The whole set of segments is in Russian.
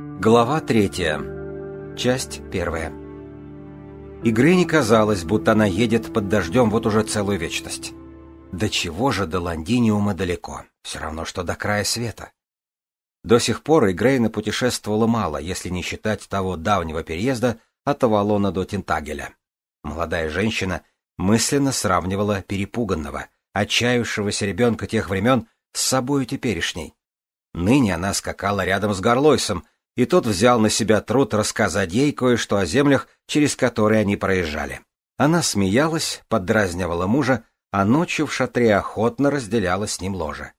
Глава третья. Часть первая. Игре не казалось, будто она едет под дождем вот уже целую вечность. До чего же до Лондиниума далеко? Все равно, что до края света. До сих пор Игрейна путешествовала мало, если не считать того давнего переезда от Авалона до Тентагеля. Молодая женщина мысленно сравнивала перепуганного, отчаявшегося ребенка тех времен с собою теперешней. Ныне она скакала рядом с Горлойсом, и тот взял на себя труд рассказать ей кое-что о землях, через которые они проезжали. Она смеялась, поддразнивала мужа, а ночью в шатре охотно разделяла с ним ложе.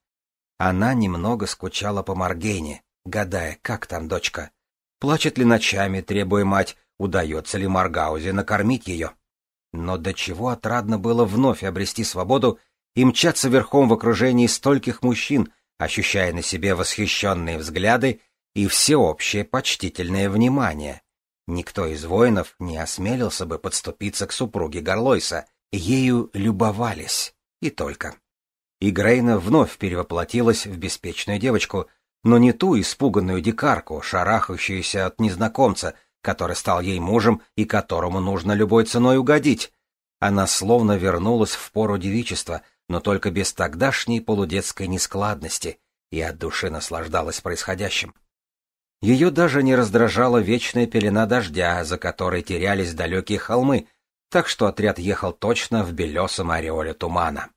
Она немного скучала по Маргейне, гадая, как там дочка. Плачет ли ночами, требуя мать, удается ли Маргаузе накормить ее. Но до чего отрадно было вновь обрести свободу и мчаться верхом в окружении стольких мужчин, ощущая на себе восхищенные взгляды и всеобщее почтительное внимание. Никто из воинов не осмелился бы подступиться к супруге Горлойса, ею любовались, и только. И Грейна вновь перевоплотилась в беспечную девочку, но не ту испуганную дикарку, шарахающуюся от незнакомца, который стал ей мужем и которому нужно любой ценой угодить. Она словно вернулась в пору девичества, но только без тогдашней полудетской нескладности, и от души наслаждалась происходящим. Ее даже не раздражала вечная пелена дождя, за которой терялись далекие холмы, так что отряд ехал точно в белесом ореоле тумана.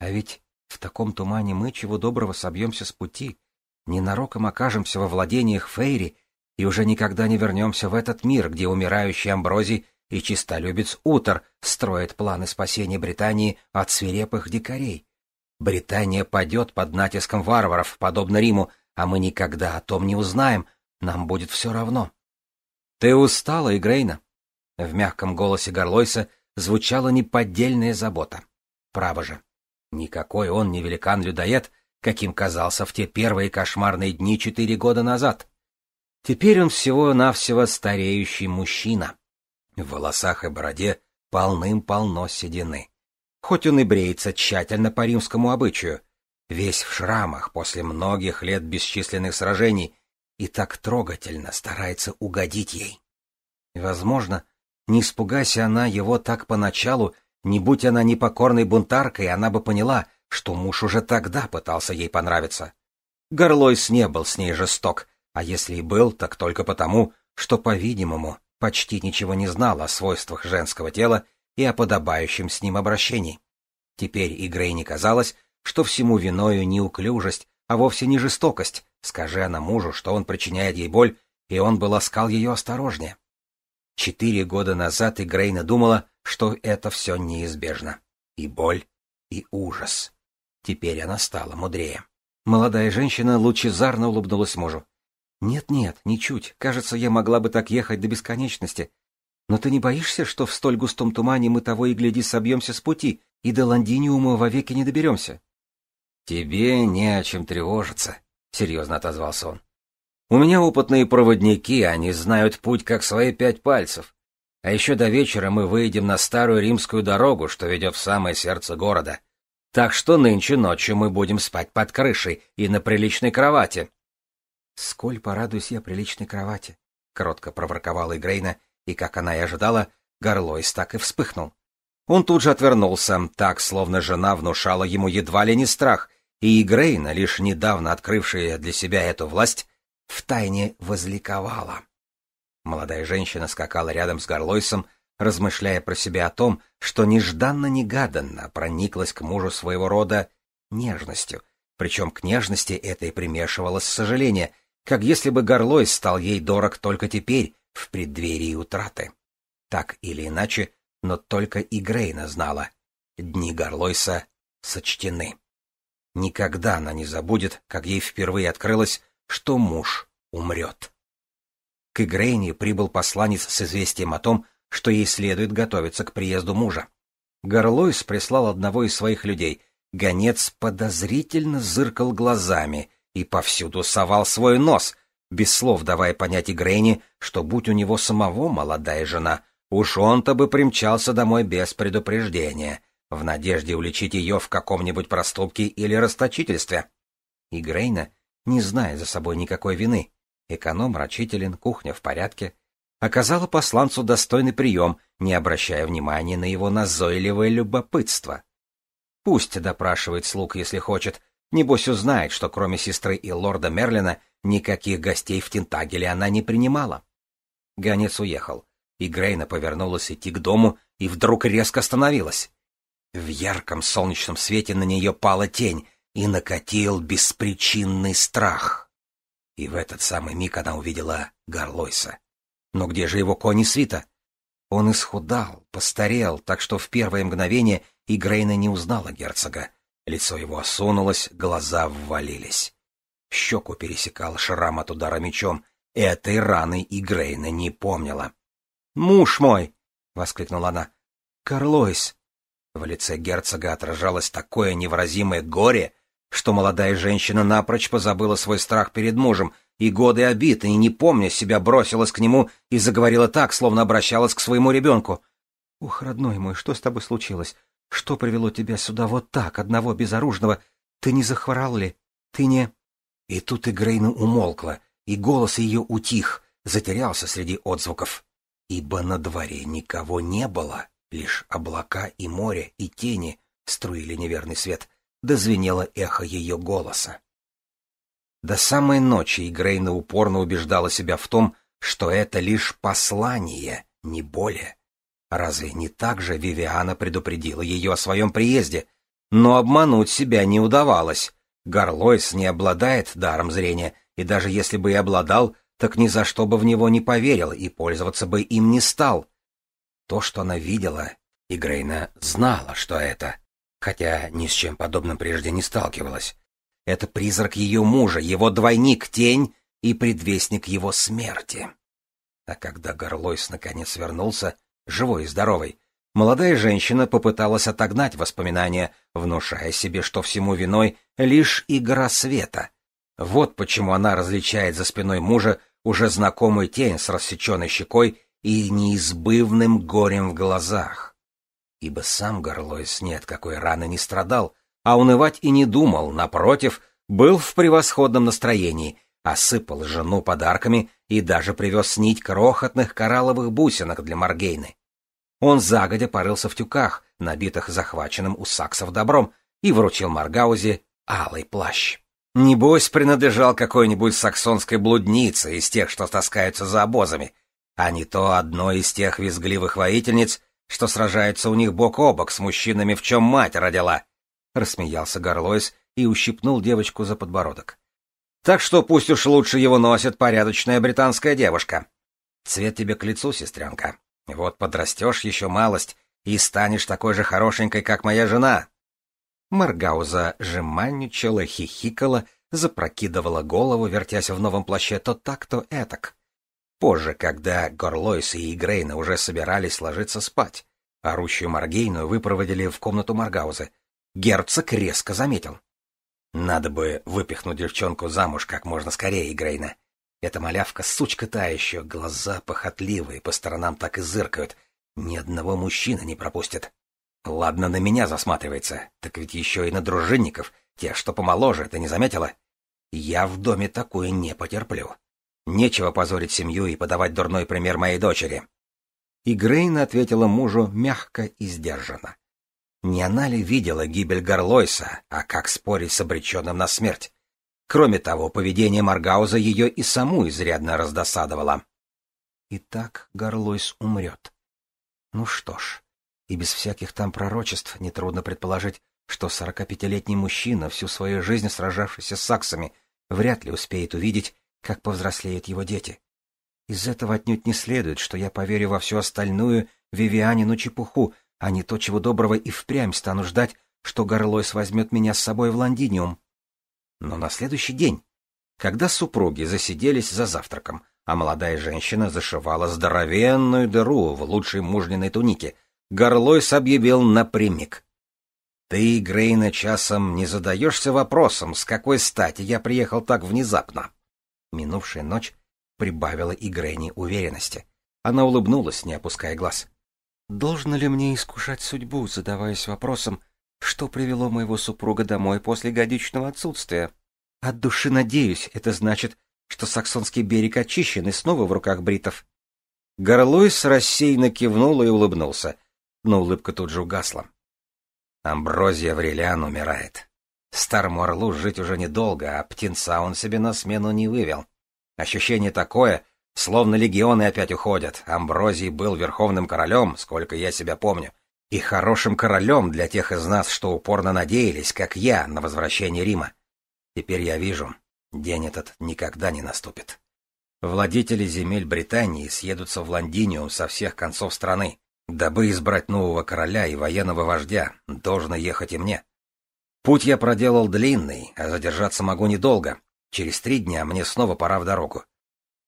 А ведь в таком тумане мы чего доброго собьемся с пути, ненароком окажемся во владениях Фейри и уже никогда не вернемся в этот мир, где умирающий Амброзий и чистолюбец Утор строят планы спасения Британии от свирепых дикарей. Британия падет под натиском варваров, подобно Риму, а мы никогда о том не узнаем, нам будет все равно. — Ты устала, Игрейна? В мягком голосе Горлойса звучала неподдельная забота. Право же. Никакой он не великан-людоед, каким казался в те первые кошмарные дни четыре года назад. Теперь он всего-навсего стареющий мужчина. В волосах и бороде полным-полно седины. Хоть он и бреется тщательно по римскому обычаю, весь в шрамах после многих лет бесчисленных сражений, и так трогательно старается угодить ей. Возможно, не испугайся она его так поначалу, не будь она непокорной бунтаркой, она бы поняла, что муж уже тогда пытался ей понравиться. Горлойс не был с ней жесток, а если и был, так только потому, что, по-видимому, почти ничего не знал о свойствах женского тела и о подобающем с ним обращении. Теперь Игрей не казалось, что всему виною неуклюжесть, а вовсе не жестокость. Скажи она мужу, что он причиняет ей боль, и он бы ласкал ее осторожнее. Четыре года назад Игрейна думала, что это все неизбежно. И боль, и ужас. Теперь она стала мудрее. Молодая женщина лучезарно улыбнулась мужу. «Нет-нет, ничуть. Кажется, я могла бы так ехать до бесконечности. Но ты не боишься, что в столь густом тумане мы того и гляди собьемся с пути, и до Лондиниума вовеки не доберемся?» «Тебе не о чем тревожиться», — серьезно отозвался он. «У меня опытные проводники, они знают путь как свои пять пальцев. А еще до вечера мы выйдем на старую римскую дорогу, что ведет в самое сердце города. Так что нынче ночью мы будем спать под крышей и на приличной кровати». «Сколь порадуюсь я приличной кровати», — кротко проворковала Игрейна, и, как она и ожидала, горлойс так и вспыхнул. Он тут же отвернулся, так, словно жена внушала ему едва ли не страх — и Игрейна, лишь недавно открывшая для себя эту власть, втайне возликовала. Молодая женщина скакала рядом с Горлойсом, размышляя про себя о том, что нежданно-негаданно прониклась к мужу своего рода нежностью, причем к нежности этой примешивалось сожаление, как если бы Горлойс стал ей дорог только теперь, в преддверии утраты. Так или иначе, но только Игрейна знала. Дни Горлойса сочтены. Никогда она не забудет, как ей впервые открылось, что муж умрет. К Игрейне прибыл посланец с известием о том, что ей следует готовиться к приезду мужа. Горлойс прислал одного из своих людей. Гонец подозрительно зыркал глазами и повсюду совал свой нос, без слов давая понять Игрейне, что будь у него самого молодая жена, уж он-то бы примчался домой без предупреждения, в надежде уличить ее в каком-нибудь проступке или расточительстве. И Грейна, не зная за собой никакой вины, Эконом рачителен, кухня в порядке. Оказала посланцу достойный прием, не обращая внимания на его назойливое любопытство. Пусть допрашивает слуг, если хочет. Небось узнает, что кроме сестры и лорда Мерлина никаких гостей в Тентагеле она не принимала. Гонец уехал, и Грейна повернулась идти к дому и вдруг резко остановилась. В ярком солнечном свете на нее пала тень, и накатил беспричинный страх. И в этот самый миг она увидела Гарлойса. Но где же его кони свита? Он исхудал, постарел, так что в первое мгновение и Грейна не узнала герцога. Лицо его осунулось, глаза ввалились. Щеку пересекал шрам от удара мечом. Этой раны и Грейна не помнила. «Муж мой!» — воскликнула она. «Карлойс!» В лице герцога отражалось такое невыразимое горе, что молодая женщина напрочь позабыла свой страх перед мужем, и годы обид, и, не помня себя, бросилась к нему и заговорила так, словно обращалась к своему ребенку. — Ух, родной мой, что с тобой случилось? Что привело тебя сюда вот так, одного безоружного? Ты не захворал ли? Ты не... И тут Игрейна умолкла, и голос ее утих, затерялся среди отзвуков. Ибо на дворе никого не было, лишь облака и море, и тени струили неверный свет — дозвенело эхо ее голоса. До самой ночи Игрейна упорно убеждала себя в том, что это лишь послание, не более. Разве не так же Вивиана предупредила ее о своем приезде? Но обмануть себя не удавалось. Гарлойс не обладает даром зрения, и даже если бы и обладал, так ни за что бы в него не поверил и пользоваться бы им не стал. То, что она видела, Игрейна знала, что это хотя ни с чем подобным прежде не сталкивалась. Это призрак ее мужа, его двойник, тень и предвестник его смерти. А когда Горлойс наконец вернулся, живой и здоровый, молодая женщина попыталась отогнать воспоминания, внушая себе, что всему виной лишь игра света. Вот почему она различает за спиной мужа уже знакомую тень с рассеченной щекой и неизбывным горем в глазах ибо сам Горлойс ни от какой раны не страдал, а унывать и не думал, напротив, был в превосходном настроении, осыпал жену подарками и даже привез нить крохотных коралловых бусинок для Маргейны. Он загодя порылся в тюках, набитых захваченным у саксов добром, и вручил Маргаузе алый плащ. Небось, принадлежал какой-нибудь саксонской блуднице из тех, что таскаются за обозами, а не то одной из тех визгливых воительниц, что сражается у них бок о бок с мужчинами, в чем мать родила. Рассмеялся Горлойс и ущипнул девочку за подбородок. Так что пусть уж лучше его носит порядочная британская девушка. Цвет тебе к лицу, сестренка. Вот подрастешь еще малость и станешь такой же хорошенькой, как моя жена. Маргауза жеманничала, хихикала, запрокидывала голову, вертясь в новом плаще то так, то этак. Позже, когда Горлойс и Игрейна уже собирались ложиться спать, орущую Маргейну выпроводили в комнату Маргаузы, герцог резко заметил. Надо бы выпихнуть девчонку замуж как можно скорее, Игрейна. Эта малявка сучка та еще, глаза похотливые, по сторонам так и зыркают. Ни одного мужчины не пропустит. Ладно, на меня засматривается, так ведь еще и на дружинников, тех, что помоложе, ты не заметила? Я в доме такое не потерплю. Нечего позорить семью и подавать дурной пример моей дочери. И Грейн ответила мужу мягко и сдержанно. Не она ли видела гибель Гарлойса, а как спорить с обреченным на смерть? Кроме того, поведение Маргауза ее и саму изрядно раздосадовало. Итак, Гарлойс умрет. Ну что ж, и без всяких там пророчеств нетрудно предположить, что сорокапятилетний мужчина, всю свою жизнь сражавшийся с саксами, вряд ли успеет увидеть, как повзрослеют его дети. Из этого отнюдь не следует, что я поверю во всю остальную Вивианину чепуху, а не то, чего доброго и впрямь стану ждать, что Горлойс возьмет меня с собой в Лондиниум. Но на следующий день, когда супруги засиделись за завтраком, а молодая женщина зашивала здоровенную дыру в лучшей мужниной тунике, Горлойс объявил напрямик. «Ты, Грейна, часом не задаешься вопросом, с какой стати я приехал так внезапно?» Минувшая ночь прибавила и Грэнни уверенности. Она улыбнулась, не опуская глаз. «Должно ли мне искушать судьбу, задаваясь вопросом, что привело моего супруга домой после годичного отсутствия? От души надеюсь, это значит, что саксонский берег очищен и снова в руках бритов. Горлойс рассеянно кивнул и улыбнулся, но улыбка тут же угасла. Амброзия Врелиан умирает. Старому орлу жить уже недолго, а птенца он себе на смену не вывел. Ощущение такое, словно легионы опять уходят. Амброзий был верховным королем, сколько я себя помню, и хорошим королем для тех из нас, что упорно надеялись, как я, на возвращение Рима. Теперь я вижу, день этот никогда не наступит. Владетели земель Британии съедутся в Лондиниум со всех концов страны. Дабы избрать нового короля и военного вождя, должно ехать и мне. Путь я проделал длинный, а задержаться могу недолго. Через три дня мне снова пора в дорогу.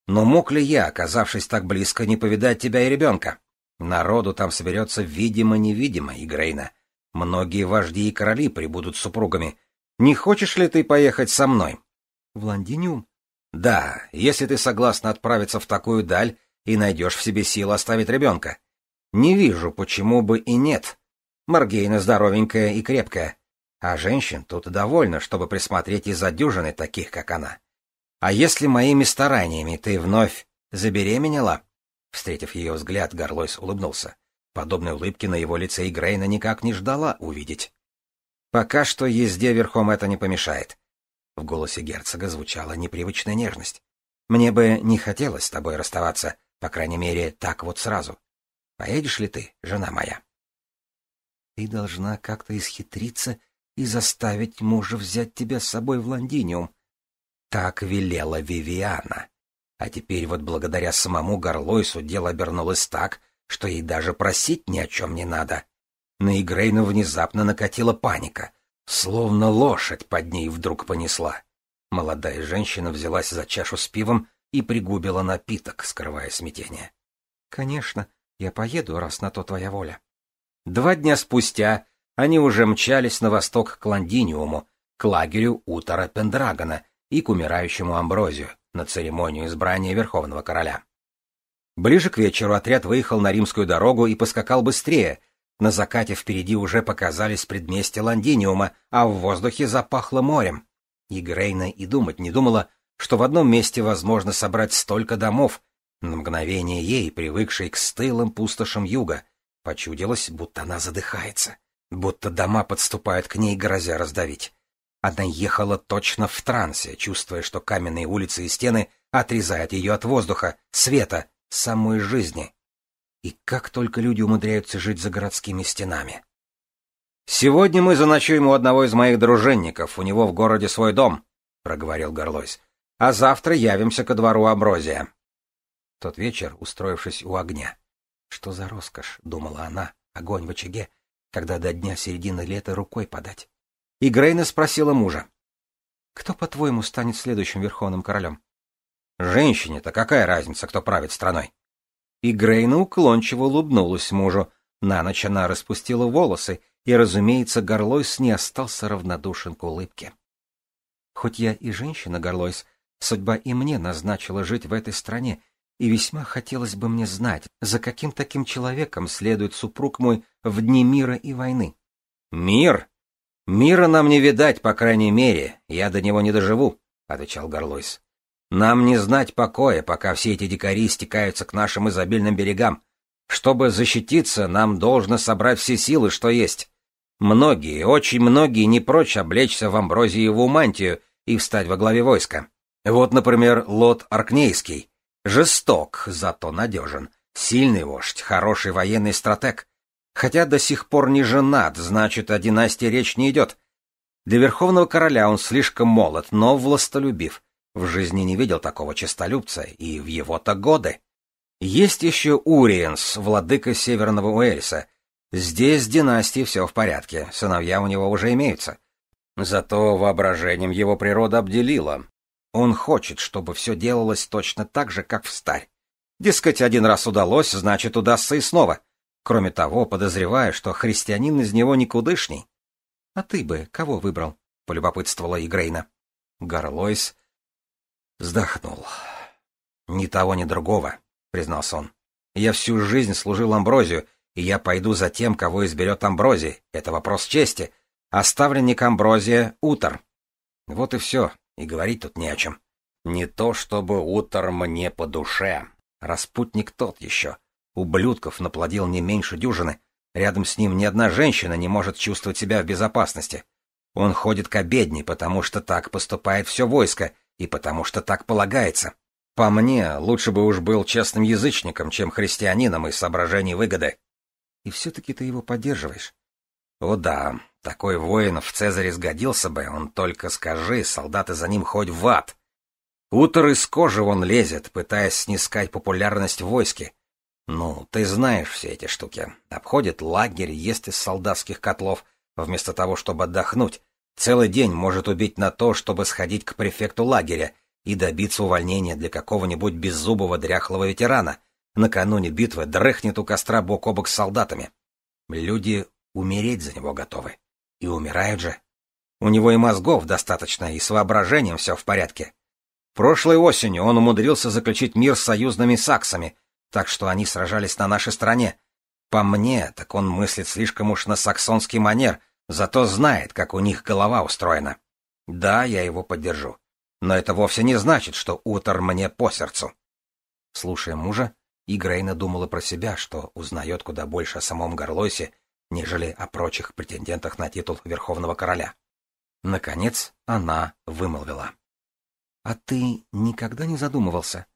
Но мог ли я, оказавшись так близко, не повидать тебя и ребенка? Народу там соберется видимо-невидимо, Игрейна. Многие вожди и короли прибудут с супругами. Не хочешь ли ты поехать со мной? В Лондиниум? Да, если ты согласна отправиться в такую даль и найдешь в себе силы оставить ребенка. Не вижу, почему бы и нет. Маргейна здоровенькая и крепкая. А женщин тут довольно, чтобы присмотреть и за дюжины таких, как она. А если моими стараниями ты вновь забеременела? Встретив ее взгляд, Горлойс улыбнулся. Подобной улыбки на его лице и Грейна никак не ждала увидеть. Пока что езде верхом это не помешает. В голосе герцога звучала непривычная нежность. Мне бы не хотелось с тобой расставаться, по крайней мере, так вот сразу. Поедешь ли ты, жена моя? Ты должна как-то исхитриться и заставить мужа взять тебя с собой в Лондиниум. Так велела Вивиана. А теперь вот благодаря самому Горлойсу дело обернулось так, что ей даже просить ни о чем не надо. На Игрейну внезапно накатила паника, словно лошадь под ней вдруг понесла. Молодая женщина взялась за чашу с пивом и пригубила напиток, скрывая смятение. — Конечно, я поеду, раз на то твоя воля. Два дня спустя они уже мчались на восток к Лондиниуму, к лагерю Утора Пендрагона и к умирающему Амброзию на церемонию избрания Верховного Короля. Ближе к вечеру отряд выехал на римскую дорогу и поскакал быстрее. На закате впереди уже показались предместья Лондиниума, а в воздухе запахло морем. И Грейна и думать не думала, что в одном месте возможно собрать столько домов. На мгновение ей, привыкшей к стылым пустошам юга, почудилось, будто она задыхается будто дома подступают к ней, грозя раздавить. Она ехала точно в трансе, чувствуя, что каменные улицы и стены отрезают ее от воздуха, света, самой жизни. И как только люди умудряются жить за городскими стенами. «Сегодня мы заночуем у одного из моих дружинников, у него в городе свой дом», — проговорил Горлойс. «А завтра явимся ко двору Амброзия». Тот вечер, устроившись у огня. «Что за роскошь?» — думала она. «Огонь в очаге, когда до дня середины лета рукой подать. И Грейна спросила мужа. «Кто, по-твоему, станет следующим верховным королем?» «Женщине-то какая разница, кто правит страной?» И Грейна уклончиво улыбнулась мужу. На ночь она распустила волосы, и, разумеется, Горлойс не остался равнодушен к улыбке. «Хоть я и женщина, Горлойс, судьба и мне назначила жить в этой стране, и весьма хотелось бы мне знать, за каким таким человеком следует супруг мой в дни мира и войны. Мир? Мира нам не видать, по крайней мере, я до него не доживу, отвечал Горлойс. Нам не знать покоя, пока все эти дикари стекаются к нашим изобильным берегам. Чтобы защититься, нам должно собрать все силы, что есть. Многие, очень многие не прочь облечься в амброзиеву мантию и встать во главе войска. Вот, например, Лот Аркнейский, Жесток, зато надежен. Сильный вождь, хороший военный стратег. Хотя до сих пор не женат, значит, о династии речь не идет. Для верховного короля он слишком молод, но властолюбив. В жизни не видел такого честолюбца, и в его-то годы. Есть еще Уриенс, владыка Северного Уэльса. Здесь с династией все в порядке, сыновья у него уже имеются. Зато воображением его природа обделила, он хочет, чтобы все делалось точно так же, как в старь. Дескать, один раз удалось, значит, удастся и снова. Кроме того, подозреваю, что христианин из него никудышний. — А ты бы кого выбрал? — полюбопытствовала Игрейна. Гарлойс вздохнул. — Ни того, ни другого, — признался он. — Я всю жизнь служил Амброзию, и я пойду за тем, кого изберет Амброзий. Это вопрос чести. Оставленник Амброзия — Утор. Вот и все. И говорить тут не о чем. Не то чтобы утр мне по душе. Распутник тот еще. Ублюдков наплодил не меньше дюжины. Рядом с ним ни одна женщина не может чувствовать себя в безопасности. Он ходит к обедне, потому что так поступает все войско, и потому что так полагается. По мне, лучше бы уж был честным язычником, чем христианином из соображений выгоды. И все-таки ты его поддерживаешь. О да, такой воин в Цезаре сгодился бы, он только скажи, солдаты за ним хоть в ад. Утор из кожи он лезет, пытаясь снискать популярность в войске. Ну, ты знаешь все эти штуки. Обходит лагерь, ест из солдатских котлов, вместо того, чтобы отдохнуть. Целый день может убить на то, чтобы сходить к префекту лагеря и добиться увольнения для какого-нибудь беззубого дряхлого ветерана. Накануне битвы дрыхнет у костра бок о бок с солдатами. Люди умереть за него готовы. И умирают же. У него и мозгов достаточно, и с воображением все в порядке. Прошлой осенью он умудрился заключить мир с союзными саксами, так что они сражались на нашей стороне. По мне, так он мыслит слишком уж на саксонский манер, зато знает, как у них голова устроена. Да, я его поддержу. Но это вовсе не значит, что Утор мне по сердцу. Слушая мужа, Игрейна думала про себя, что узнает куда больше о самом Горлойсе, нежели о прочих претендентах на титул Верховного Короля. Наконец она вымолвила. А ты никогда не задумывался?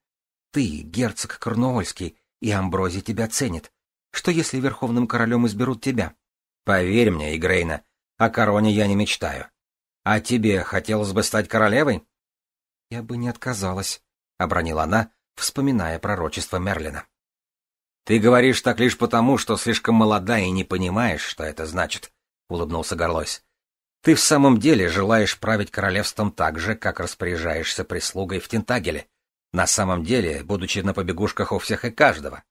Ты, герцог Корнуольский, и Амбрози тебя ценит. Что если верховным королем изберут тебя? Поверь мне, Игрейна, о короне я не мечтаю. А тебе хотелось бы стать королевой? Я бы не отказалась, — обронила она, вспоминая пророчество Мерлина. Ты говоришь так лишь потому, что слишком молода и не понимаешь, что это значит, — улыбнулся Горлойс. Ты в самом деле желаешь править королевством так же, как распоряжаешься прислугой в Тентагеле, на самом деле, будучи на побегушках у всех и каждого.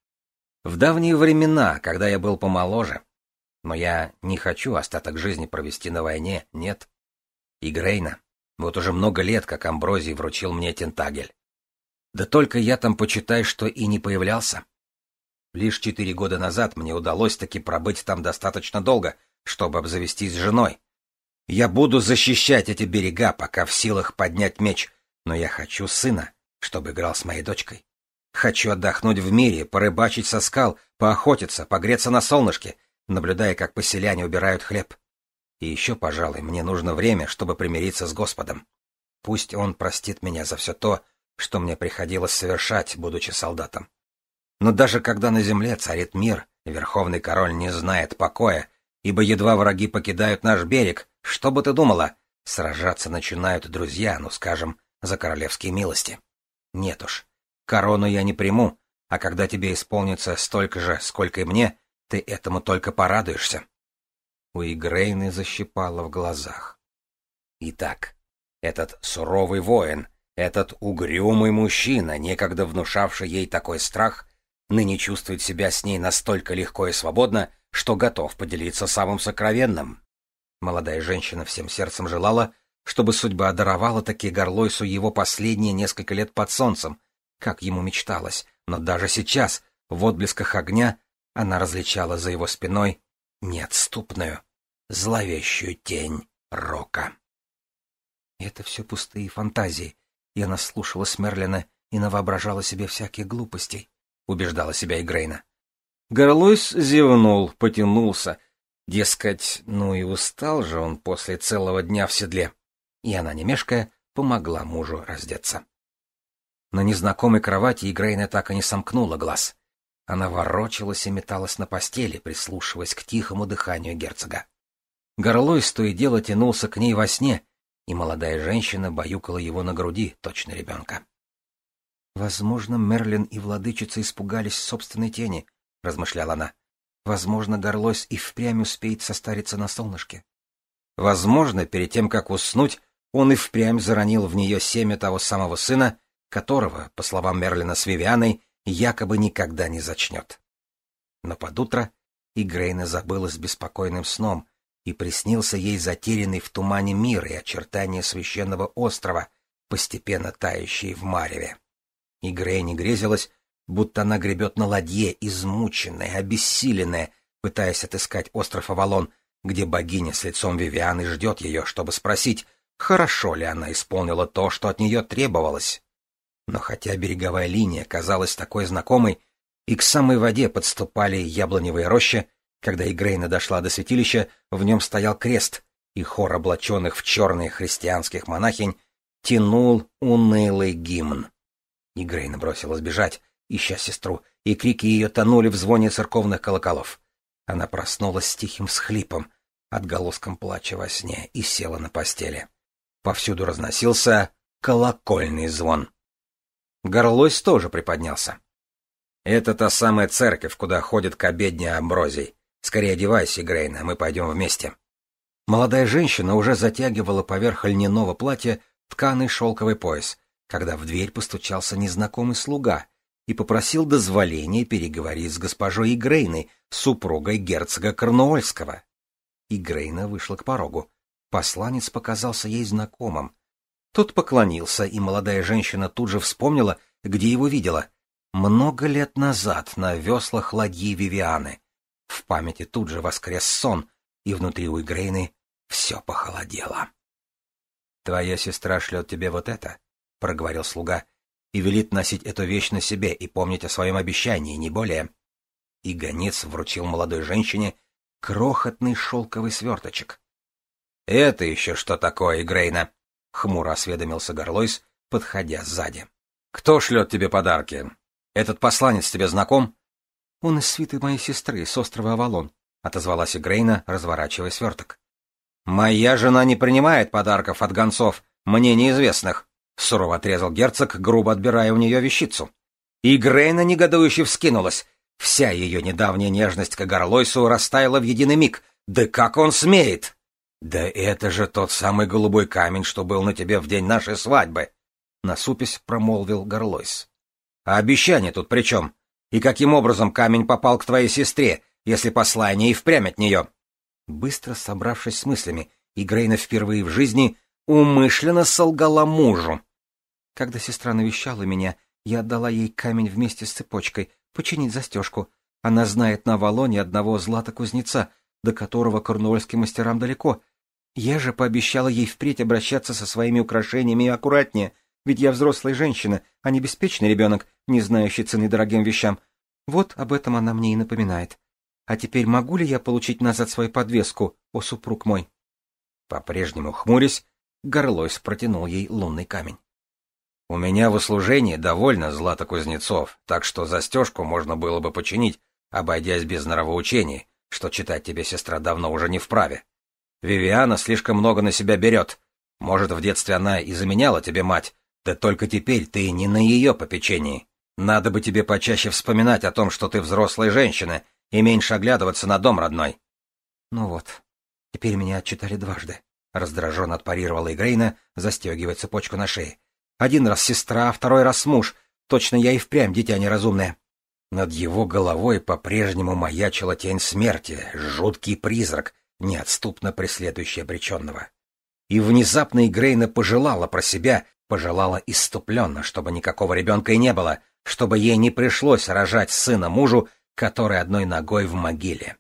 В давние времена, когда я был помоложе. Но я не хочу остаток жизни провести на войне, нет. И Грейна. Вот уже много лет, как Амброзий вручил мне Тентагель. Да только я там, почитай, что и не появлялся. Лишь четыре года назад мне удалось таки пробыть там достаточно долго, чтобы обзавестись женой. Я буду защищать эти берега, пока в силах поднять меч, но я хочу сына, чтобы играл с моей дочкой. Хочу отдохнуть в мире, порыбачить со скал, поохотиться, погреться на солнышке, наблюдая, как поселяне убирают хлеб. И еще, пожалуй, мне нужно время, чтобы примириться с Господом. Пусть Он простит меня за все то, что мне приходилось совершать, будучи солдатом. Но даже когда на земле царит мир, Верховный Король не знает покоя, ибо едва враги покидают наш берег, что бы ты думала? Сражаться начинают друзья, ну, скажем, за королевские милости. Нет уж, корону я не приму, а когда тебе исполнится столько же, сколько и мне, ты этому только порадуешься. У Игрейны защипало в глазах. Итак, этот суровый воин, этот угрюмый мужчина, некогда внушавший ей такой страх, ныне чувствует себя с ней настолько легко и свободно, что готов поделиться самым сокровенным. Молодая женщина всем сердцем желала, чтобы судьба даровала таки Горлойсу его последние несколько лет под солнцем, как ему мечталось, но даже сейчас, в отблесках огня, она различала за его спиной неотступную, зловещую тень рока. Это все пустые фантазии, и она слушала Смерлина и навоображала себе всяких глупостей, убеждала себя Игрейна. Горлойс зевнул, потянулся, Дескать, ну и устал же он после целого дня в седле. И она, не мешкая, помогла мужу раздеться. На незнакомой кровати Игрейна так и не сомкнула глаз. Она ворочалась и металась на постели, прислушиваясь к тихому дыханию герцога. Горлой то и дело тянулся к ней во сне, и молодая женщина баюкала его на груди, точно ребенка. «Возможно, Мерлин и владычица испугались собственной тени», — размышляла она. Возможно, Горлойс и впрямь успеет состариться на солнышке. Возможно, перед тем, как уснуть, он и впрямь заронил в нее семя того самого сына, которого, по словам Мерлина с Вивианой, якобы никогда не зачнет. Но под утро Игрейна забылась беспокойным сном, и приснился ей затерянный в тумане мир и очертания священного острова, постепенно тающие в мареве. Игрейне грезилось, будто она гребет на ладье, измученная, обессиленная, пытаясь отыскать остров Авалон, где богиня с лицом Вивианы ждет ее, чтобы спросить, хорошо ли она исполнила то, что от нее требовалось. Но хотя береговая линия казалась такой знакомой, и к самой воде подступали яблоневые рощи, когда Игрейна дошла до святилища, в нем стоял крест, и хор облаченных в черные христианских монахинь тянул унылый гимн. Игрейна бросилась бежать, ища сестру, и крики ее тонули в звоне церковных колоколов. Она проснулась с тихим всхлипом, отголоском плача во сне, и села на постели. Повсюду разносился колокольный звон. Горлось тоже приподнялся. «Это та самая церковь, куда ходит к обедне Амброзий. Скорее одевайся, Грейна, мы пойдем вместе». Молодая женщина уже затягивала поверх льняного платья тканый шелковый пояс, когда в дверь постучался незнакомый слуга и попросил дозволения переговорить с госпожой Игрейной, супругой герцога Корнуольского. Игрейна вышла к порогу. Посланец показался ей знакомым. Тот поклонился, и молодая женщина тут же вспомнила, где его видела. Много лет назад на веслах ладьи Вивианы. В памяти тут же воскрес сон, и внутри у Игрейны все похолодело. — Твоя сестра шлет тебе вот это, — проговорил слуга, — и велит носить эту вещь на себе и помнить о своем обещании, не более. И гонец вручил молодой женщине крохотный шелковый сверточек. — Это еще что такое, Грейна? — хмуро осведомился Горлойс, подходя сзади. — Кто шлет тебе подарки? Этот посланец тебе знаком? — Он из свиты моей сестры с острова Авалон, — отозвалась Грейна, разворачивая сверток. — Моя жена не принимает подарков от гонцов, мне неизвестных, — сурово отрезал герцог, грубо отбирая у нее вещицу. И Грейна негодующе вскинулась. Вся ее недавняя нежность к Горлойсу растаяла в единый миг. Да как он смеет! Да это же тот самый голубой камень, что был на тебе в день нашей свадьбы! Насупись промолвил Горлойс. А обещание тут при чем? И каким образом камень попал к твоей сестре, если послание и впрямь от нее? Быстро собравшись с мыслями, Игрейна впервые в жизни умышленно солгала мужу. Когда сестра навещала меня, я отдала ей камень вместе с цепочкой, починить застежку. Она знает на Авалоне одного злата-кузнеца, до которого корнуольским мастерам далеко. Я же пообещала ей впредь обращаться со своими украшениями аккуратнее, ведь я взрослая женщина, а не беспечный ребенок, не знающий цены дорогим вещам. Вот об этом она мне и напоминает. А теперь могу ли я получить назад свою подвеску, о супруг мой? По-прежнему хмурясь, Горлойс протянул ей лунный камень. У меня в услужении довольно злато кузнецов, так что застежку можно было бы починить, обойдясь без нравоучений, что читать тебе сестра давно уже не вправе. Вивиана слишком много на себя берет. Может, в детстве она и заменяла тебе мать, да только теперь ты не на ее попечении. Надо бы тебе почаще вспоминать о том, что ты взрослая женщина, и меньше оглядываться на дом родной. Ну вот, теперь меня отчитали дважды. Раздраженно отпарировала Игрейна, застегивая цепочку на шее. Один раз сестра, второй раз муж. Точно я и впрямь дитя неразумное. Над его головой по-прежнему маячила тень смерти, жуткий призрак, неотступно преследующий обреченного. И внезапно Игрейна пожелала про себя, пожелала иступленно, чтобы никакого ребенка и не было, чтобы ей не пришлось рожать сына мужу, который одной ногой в могиле.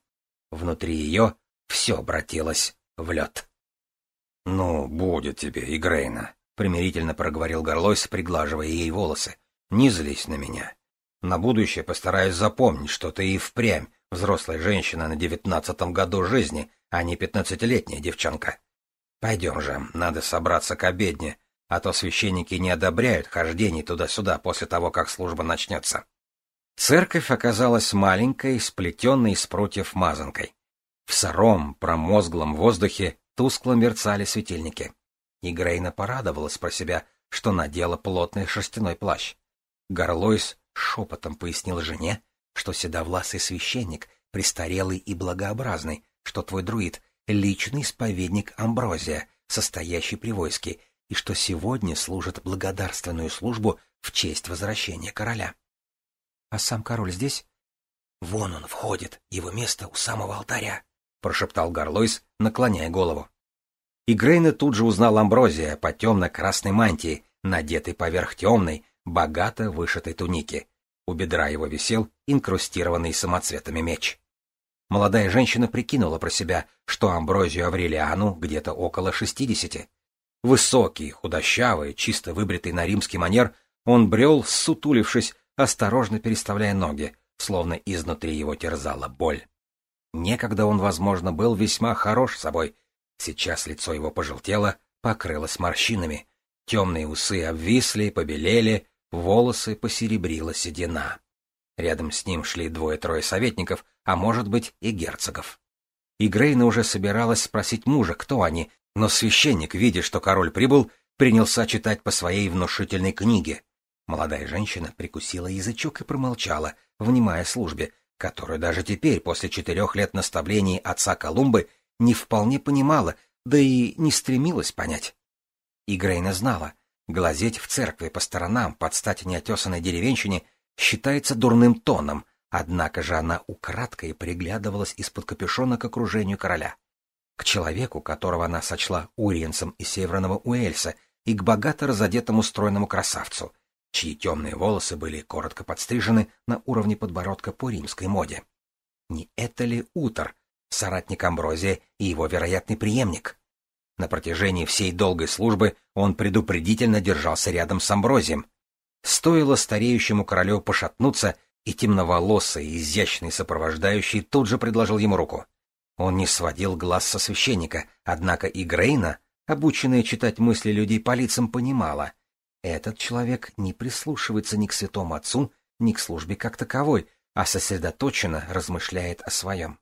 Внутри ее все обратилось в лед. — Ну, будет тебе, Игрейна, — примирительно проговорил Горлойс, приглаживая ей волосы. — Не злись на меня. На будущее постараюсь запомнить, что ты и впрямь взрослая женщина на девятнадцатом году жизни, а не пятнадцатилетняя девчонка. Пойдем же, надо собраться к обедне, а то священники не одобряют хождений туда-сюда после того, как служба начнется. Церковь оказалась маленькой, сплетенной из прутьев мазанкой. В сыром, промозглом воздухе тускло мерцали светильники и Грейна порадовалась про себя, что надела плотный шерстяной плащ. Горлойс шепотом пояснил жене, что седовласый священник, престарелый и благообразный, что твой друид — личный исповедник Амброзия, состоящий при войске, и что сегодня служит благодарственную службу в честь возвращения короля. — А сам король здесь? — Вон он входит, его место у самого алтаря, — прошептал Горлойс, наклоняя голову. И Грейна тут же узнал Амброзия по темно-красной мантии, надетой поверх темной, богато вышитой туники. У бедра его висел инкрустированный самоцветами меч. Молодая женщина прикинула про себя, что Амброзию Аврелиану где-то около шестидесяти. Высокий, худощавый, чисто выбритый на римский манер, Он брел, сутулившись, осторожно переставляя ноги, словно изнутри его терзала боль. Некогда он, возможно, был весьма хорош собой. Сейчас лицо его пожелтело, покрылось морщинами. Темные усы обвисли, побелели, волосы посеребрила седина. Рядом с ним шли двое-трое советников, а может быть и герцогов. И Грейна уже собиралась спросить мужа, кто они, но священник, видя, что король прибыл, принялся читать по своей внушительной книге. Молодая женщина прикусила язычок и промолчала, внимая службе, которую даже теперь, после четырех лет наставлений отца Колумбы, не вполне понимала, да и не стремилась понять. И Грейна знала, глазеть в церкви по сторонам под стать неотесанной деревенщине считается дурным тоном, однако же она украдкой приглядывалась из-под капюшона к окружению короля к человеку, которого она сочла уриенцем из Северного Уэльса, и к богато разодетому стройному красавцу, чьи темные волосы были коротко подстрижены на уровне подбородка по римской моде. Не это ли Утор, соратник Амброзия и его вероятный преемник? На протяжении всей долгой службы он предупредительно держался рядом с Амброзием. Стоило стареющему королю пошатнуться, и темноволосый, изящный сопровождающий тут же предложил ему руку. Он не сводил глаз со священника, однако и Грейна, обученная читать мысли людей по лицам, понимала. Этот человек не прислушивается ни к святому отцу, ни к службе как таковой, а сосредоточенно размышляет о своем.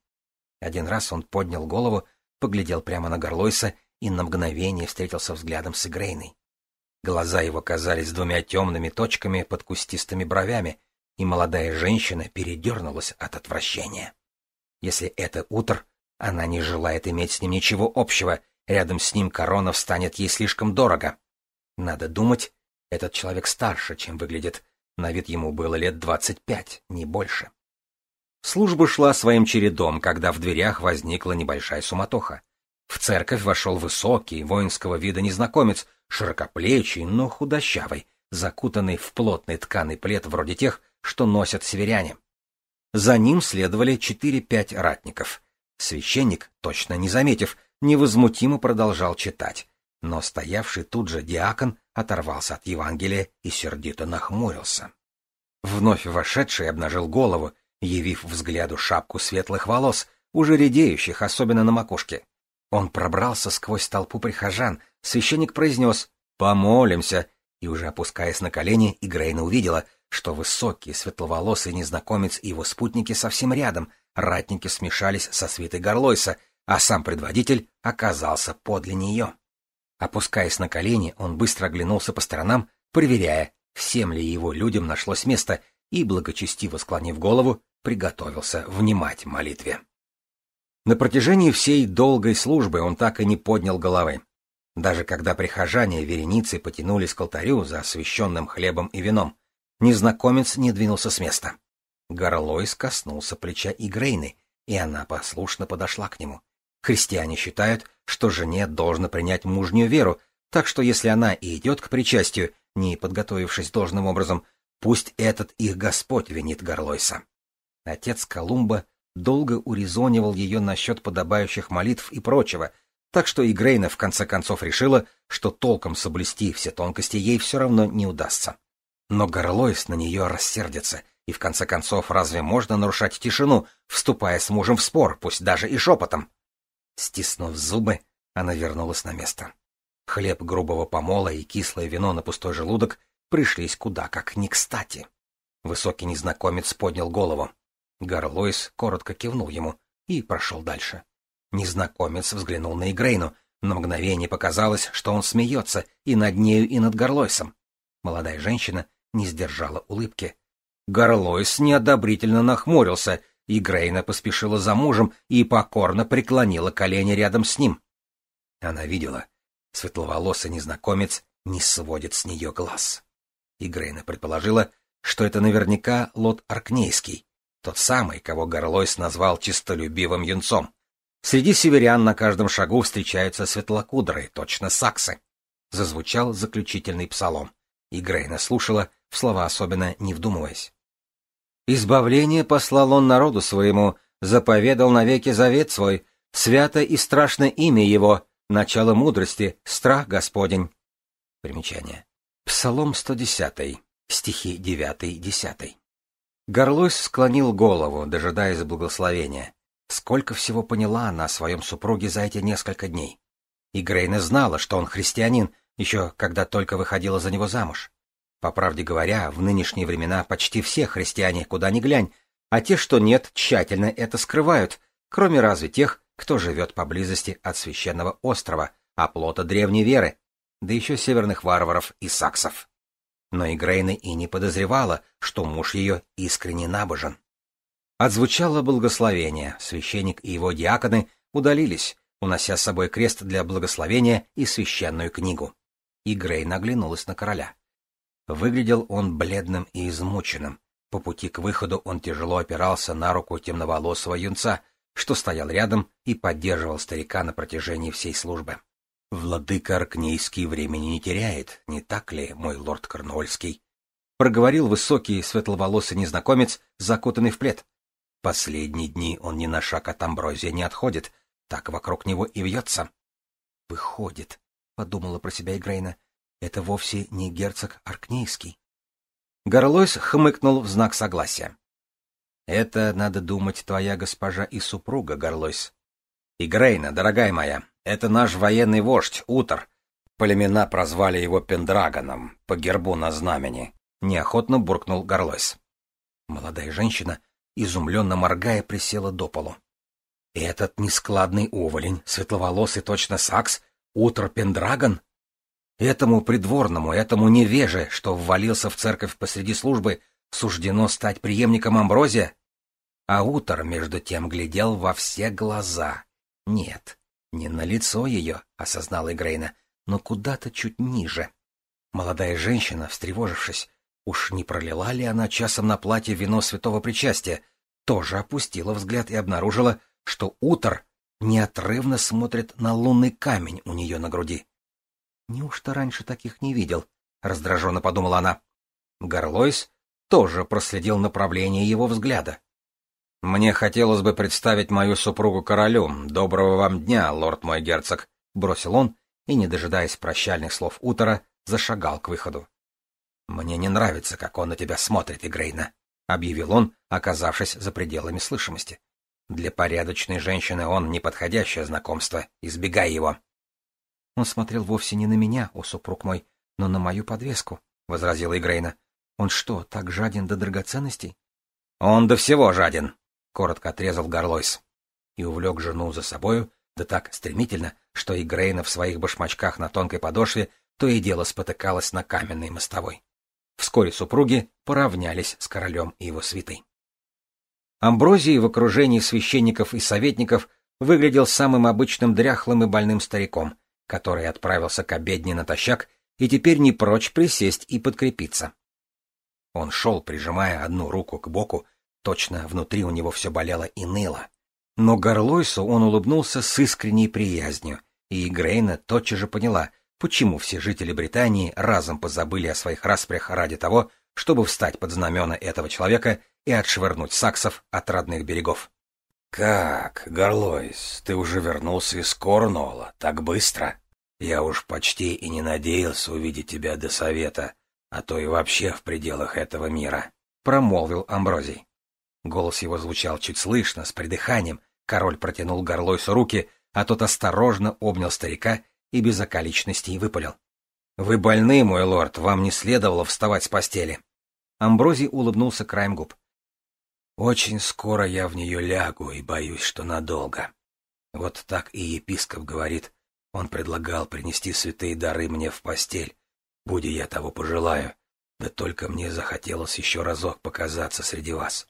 Один раз он поднял голову, поглядел прямо на Горлойса и на мгновение встретился взглядом с Игрейной. Глаза его казались двумя темными точками под кустистыми бровями, и молодая женщина передернулась от отвращения. Если это утр, она не желает иметь с ним ничего общего, рядом с ним корона встанет ей слишком дорого. Надо думать, этот человек старше, чем выглядит. На вид ему было лет двадцать пять, не больше. Служба шла своим чередом, когда в дверях возникла небольшая суматоха. В церковь вошел высокий, воинского вида незнакомец, широкоплечий, но худощавый, закутанный в плотный тканый плед вроде тех, что носят северяне. За ним следовали четыре-пять ратников. Священник, точно не заметив, невозмутимо продолжал читать, но стоявший тут же диакон оторвался от Евангелия и сердито нахмурился. Вновь вошедший обнажил голову, явив взгляду шапку светлых волос, уже редеющих, особенно на макушке. Он пробрался сквозь толпу прихожан, священник произнес «Помолимся», и уже опускаясь на колени, Игрейна увидела, что высокий светловолосый незнакомец и его спутники совсем рядом, ратники смешались со свитой Горлойса, а сам предводитель оказался подле нее. Опускаясь на колени, он быстро оглянулся по сторонам, проверяя, всем ли его людям нашлось место, и, благочестиво склонив голову, приготовился внимать молитве. На протяжении всей долгой службы он так и не поднял головы. Даже когда прихожане вереницы потянулись к алтарю за освященным хлебом и вином, незнакомец не двинулся с места. Горлойс коснулся плеча Игрейны, и она послушно подошла к нему. Христиане считают, что жене должно принять мужнюю веру, так что если она и идет к причастию, не подготовившись должным образом, пусть этот их Господь винит Горлойса. Отец Колумба долго урезонивал ее насчет подобающих молитв и прочего, так что Игрейна в конце концов решила, что толком соблюсти все тонкости ей все равно не удастся. Но Горлойс на нее рассердится, и в конце концов, разве можно нарушать тишину, вступая с мужем в спор, пусть даже и шепотом? Стиснув зубы, она вернулась на место. Хлеб грубого помола и кислое вино на пустой желудок пришлись куда как не кстати. Высокий незнакомец поднял голову. Гарлойс коротко кивнул ему и прошел дальше. Незнакомец взглянул на Игрейну. На мгновение показалось, что он смеется и над нею, и над Горлойсом. Молодая женщина не сдержала улыбки. Горлойс неодобрительно нахмурился, и Грейна поспешила за мужем и покорно преклонила колени рядом с ним. Она видела. Светловолосый незнакомец не сводит с нее глаз. И Грейна предположила, что это наверняка Лот Аркнейский, тот самый, кого Горлойс назвал чистолюбивым юнцом. Среди северян на каждом шагу встречаются светлокудрые, точно саксы. Зазвучал заключительный псалом, и Грейна слушала, в слова особенно не вдумываясь. Избавление послал он народу своему, заповедал навеки завет свой, свято и страшно имя его, начало мудрости, страх Господень. Примечание. Псалом 110. Стихи 9-10. Горлойс склонил голову, дожидаясь благословения. Сколько всего поняла она о своем супруге за эти несколько дней. И Грейна знала, что он христианин, еще когда только выходила за него замуж. По правде говоря, в нынешние времена почти все христиане, куда ни глянь, а те, что нет, тщательно это скрывают, кроме разве тех, кто живет поблизости от священного острова, оплота древней веры, да еще северных варваров и саксов. Но и Грейна и не подозревала, что муж ее искренне набожен. Отзвучало благословение, священник и его диаконы удалились, унося с собой крест для благословения и священную книгу. И Грей наглянулась на короля. Выглядел он бледным и измученным. По пути к выходу он тяжело опирался на руку темноволосого юнца, что стоял рядом и поддерживал старика на протяжении всей службы. «Владыка Аркнейский времени не теряет, не так ли, мой лорд Корнуольский?» — проговорил высокий светловолосый незнакомец, закутанный в плед. Последние дни он ни на шаг от Амброзия не отходит, так вокруг него и вьется. «Выходит», — подумала про себя Игрейна, — «это вовсе не герцог Аркнейский». Горлойс хмыкнул в знак согласия. «Это, надо думать, твоя госпожа и супруга, Горлойс». «Игрейна, дорогая моя, это наш военный вождь, Утор. Племена прозвали его Пендрагоном, по гербу на знамени», — неохотно буркнул Горлойс. Молодая женщина, изумленно моргая, присела до полу. «Этот нескладный уволень, светловолосый точно сакс, Утор Пендрагон?» Этому придворному, этому невеже, что ввалился в церковь посреди службы, суждено стать преемником Амброзия? А Утор, между тем, глядел во все глаза. Нет, не на лицо ее, осознала Игрейна, но куда-то чуть ниже. Молодая женщина, встревожившись, уж не пролила ли она часом на платье вино святого причастия, тоже опустила взгляд и обнаружила, что Утор неотрывно смотрит на лунный камень у нее на груди. Неужто раньше таких не видел? Раздраженно подумала она. Горлойс тоже проследил направление его взгляда. «Мне хотелось бы представить мою супругу королю. Доброго вам дня, лорд мой герцог», — бросил он, и, не дожидаясь прощальных слов Утора, зашагал к выходу. «Мне не нравится, как он на тебя смотрит, Игрейна», — объявил он, оказавшись за пределами слышимости. «Для порядочной женщины он неподходящее знакомство. Избегай его». Он смотрел вовсе не на меня, о супруг мой, но на мою подвеску, — возразила Игрейна. Он что, так жаден до драгоценностей? Он до всего жаден, — коротко отрезал Горлойс. И увлек жену за собою, да так стремительно, что Игрейна в своих башмачках на тонкой подошве то и дело спотыкалась на каменной мостовой. Вскоре супруги поравнялись с королем и его свитой. Амброзий в окружении священников и советников выглядел самым обычным дряхлым и больным стариком, который отправился к обедне натощак и теперь не прочь присесть и подкрепиться. Он шел, прижимая одну руку к боку, точно внутри у него все болело и ныло. Но Горлойсу он улыбнулся с искренней приязнью, и Грейна тотчас же поняла, почему все жители Британии разом позабыли о своих распрях ради того, чтобы встать под знамена этого человека и отшвырнуть саксов от родных берегов. «Как, Горлойс, ты уже вернулся из Корнуола так быстро? Я уж почти и не надеялся увидеть тебя до совета, а то и вообще в пределах этого мира», — промолвил Амброзий. Голос его звучал чуть слышно, с придыханием. Король протянул Горлойсу руки, а тот осторожно обнял старика и без околичностей выпалил. «Вы больны, мой лорд, вам не следовало вставать с постели». Амброзий улыбнулся краем губ. Очень скоро я в нее лягу и боюсь, что надолго. Вот так и епископ говорит. Он предлагал принести святые дары мне в постель, будь я того пожелаю. Да только мне захотелось еще разок показаться среди вас.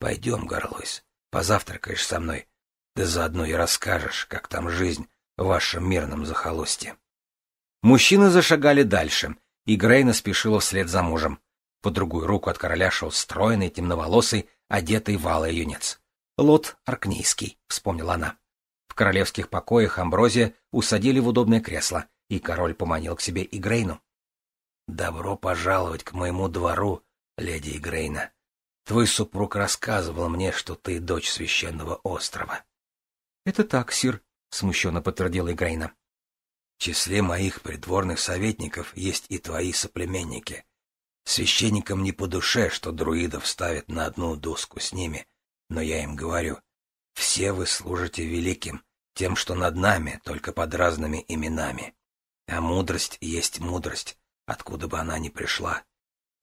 Пойдем, Горлойс, позавтракаешь со мной, да заодно и расскажешь, как там жизнь в вашем мирном захолустье. Мужчины зашагали дальше, и Грейна спешила вслед за мужем. По другую руку от короля шел стройный, темноволосый, одетый в алый юнец. Лот Аркнейский, вспомнила она. В королевских покоях Амброзия усадили в удобное кресло, и король поманил к себе Игрейну. «Добро пожаловать к моему двору, леди Игрейна. Твой супруг рассказывал мне, что ты дочь священного острова». «Это так, сир», — смущенно подтвердила Игрейна. «В числе моих придворных советников есть и твои соплеменники. Священникам не по душе, что друидов ставят на одну доску с ними, но я им говорю, все вы служите великим, тем, что над нами, только под разными именами. А мудрость есть мудрость, откуда бы она ни пришла.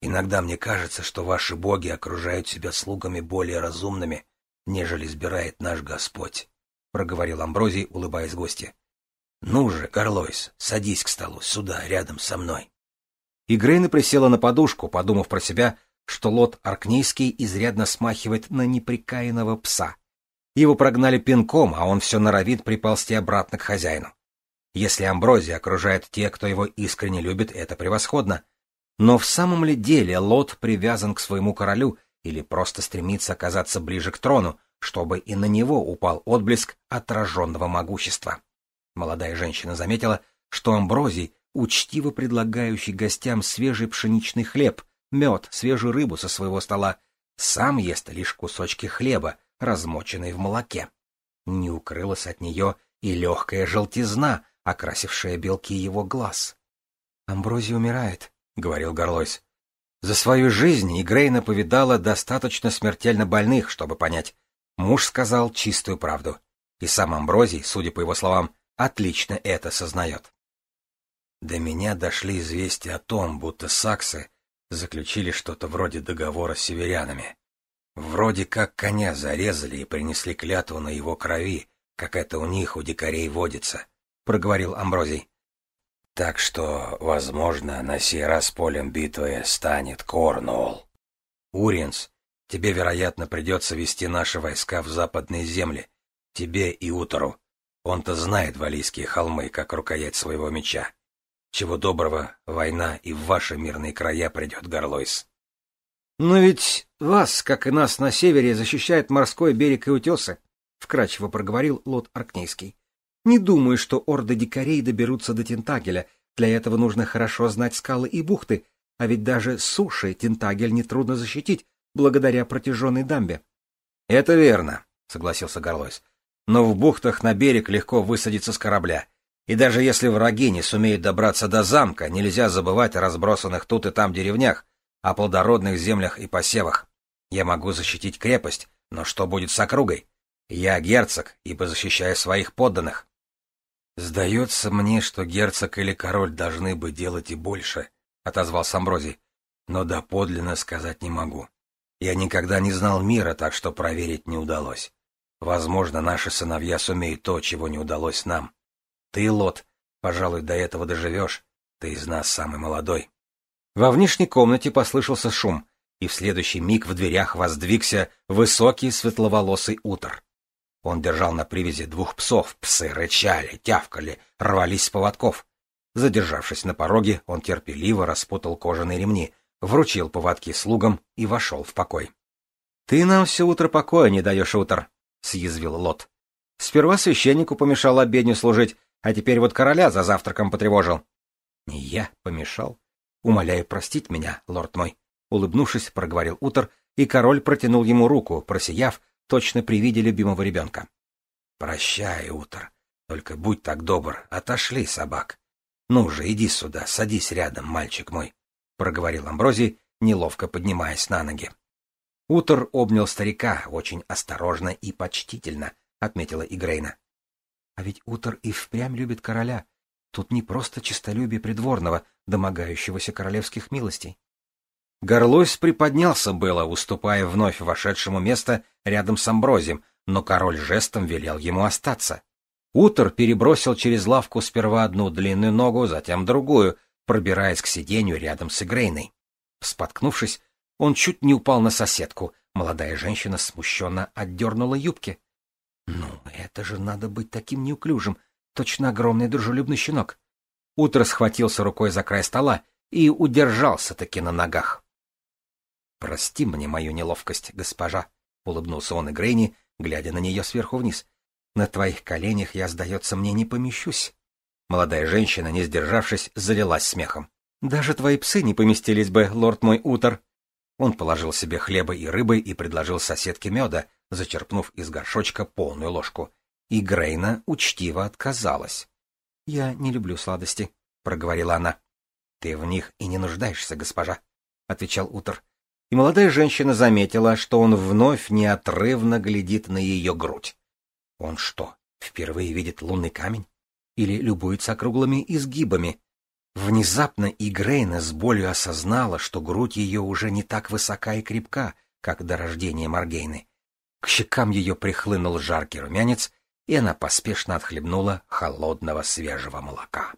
Иногда мне кажется, что ваши боги окружают себя слугами более разумными, нежели избирает наш Господь, — проговорил Амброзий, улыбаясь гости. — Ну же, Горлойс, садись к столу, сюда, рядом со мной. И Грейна присела на подушку, подумав про себя, что лот Аркнейский изрядно смахивает на неприкаянного пса. Его прогнали пинком, а он все норовит приползти обратно к хозяину. Если Амброзия окружает те, кто его искренне любит, это превосходно. Но в самом ли деле Лот привязан к своему королю или просто стремится оказаться ближе к трону, чтобы и на него упал отблеск отраженного могущества? Молодая женщина заметила, что Амброзий, учтиво предлагающий гостям свежий пшеничный хлеб, мед, свежую рыбу со своего стола, сам ест лишь кусочки хлеба, размоченные в молоке. Не укрылась от нее и легкая желтизна, окрасившая белки его глаз. «Амброзий умирает», — говорил Горлойс. За свою жизнь Игрейна повидала достаточно смертельно больных, чтобы понять. Муж сказал чистую правду. И сам Амброзий, судя по его словам, отлично это сознает. До меня дошли известия о том, будто саксы заключили что-то вроде договора с северянами. Вроде как коня зарезали и принесли клятву на его крови, как это у них, у дикарей, водится, — проговорил Амброзий. Так что, возможно, на сей раз полем битвы станет Корнуолл. Уринс, тебе, вероятно, придется вести наши войска в западные земли. Тебе и Утору. Он-то знает валийские холмы, как рукоять своего меча. Чего доброго, война и в ваши мирные края придет Горлойс. Но ведь вас, как и нас на севере, защищает морской берег и утесы, — вкрадчиво проговорил Лот Аркнейский. Не думаю, что орды дикарей доберутся до Тентагеля. Для этого нужно хорошо знать скалы и бухты, а ведь даже с суши Тентагель нетрудно защитить, благодаря протяженной дамбе. — Это верно, — согласился Горлойс. — Но в бухтах на берег легко высадиться с корабля. И даже если враги не сумеют добраться до замка, нельзя забывать о разбросанных тут и там деревнях, о плодородных землях и посевах. Я могу защитить крепость, но что будет с округой? Я герцог, ибо защищаю своих подданных. «Сдается мне, что герцог или король должны бы делать и больше», — отозвался Амброзий. «Но доподлинно сказать не могу. Я никогда не знал мира, так что проверить не удалось. Возможно, наши сыновья сумеют то, чего не удалось нам. Ты, Лот, пожалуй, до этого доживешь. Ты из нас самый молодой». Во внешней комнате послышался шум, и в следующий миг в дверях воздвигся высокий светловолосый утр. Он держал на привязи двух псов, псы рычали, тявкали, рвались с поводков. Задержавшись на пороге, он терпеливо распутал кожаные ремни, вручил поводки слугам и вошел в покой. — Ты нам все утро покоя не даешь, утр, — съязвил Лот. — Сперва священнику помешал обедню служить, а теперь вот короля за завтраком потревожил. — Не я помешал. Умоляю простить меня, лорд мой. Улыбнувшись, проговорил Утор, и король протянул ему руку, просияв, точно при виде любимого ребенка. — Прощай, Утор. Только будь так добр, отошли собак. Ну же, иди сюда, садись рядом, мальчик мой, — проговорил Амброзий, неловко поднимаясь на ноги. Утор обнял старика очень осторожно и почтительно, — отметила Игрейна. — А ведь Утор и впрямь любит короля. Тут не просто честолюбие придворного, домогающегося королевских милостей. Горлойс приподнялся было, уступая вновь вошедшему место рядом с Амброзием, но король жестом велел ему остаться. Утор перебросил через лавку сперва одну длинную ногу, затем другую, пробираясь к сиденью рядом с Игрейной. Споткнувшись, он чуть не упал на соседку. Молодая женщина смущенно отдернула юбки. «Ну, это же надо быть таким неуклюжим, точно огромный дружелюбный щенок». Утро схватился рукой за край стола и удержался-таки на ногах. «Прости мне мою неловкость, госпожа», — улыбнулся он и Грейни, глядя на нее сверху вниз. «На твоих коленях я, сдается мне, не помещусь». Молодая женщина, не сдержавшись, залилась смехом. «Даже твои псы не поместились бы, лорд мой Утор». Он положил себе хлеба и рыбы и предложил соседке меда, зачерпнув из горшочка полную ложку. И Грейна учтиво отказалась. «Я не люблю сладости», — проговорила она. «Ты в них и не нуждаешься, госпожа», отвечал Утер. И молодая женщина заметила, что он вновь неотрывно глядит на ее грудь. Он что, впервые видит лунный камень? Или любуется округлыми изгибами? Внезапно Игрейна с болью осознала, что грудь ее уже не так высока и крепка, как до рождения Маргейны. К щекам ее прихлынул жаркий румянец, и она поспешно отхлебнула холодного свежего молока.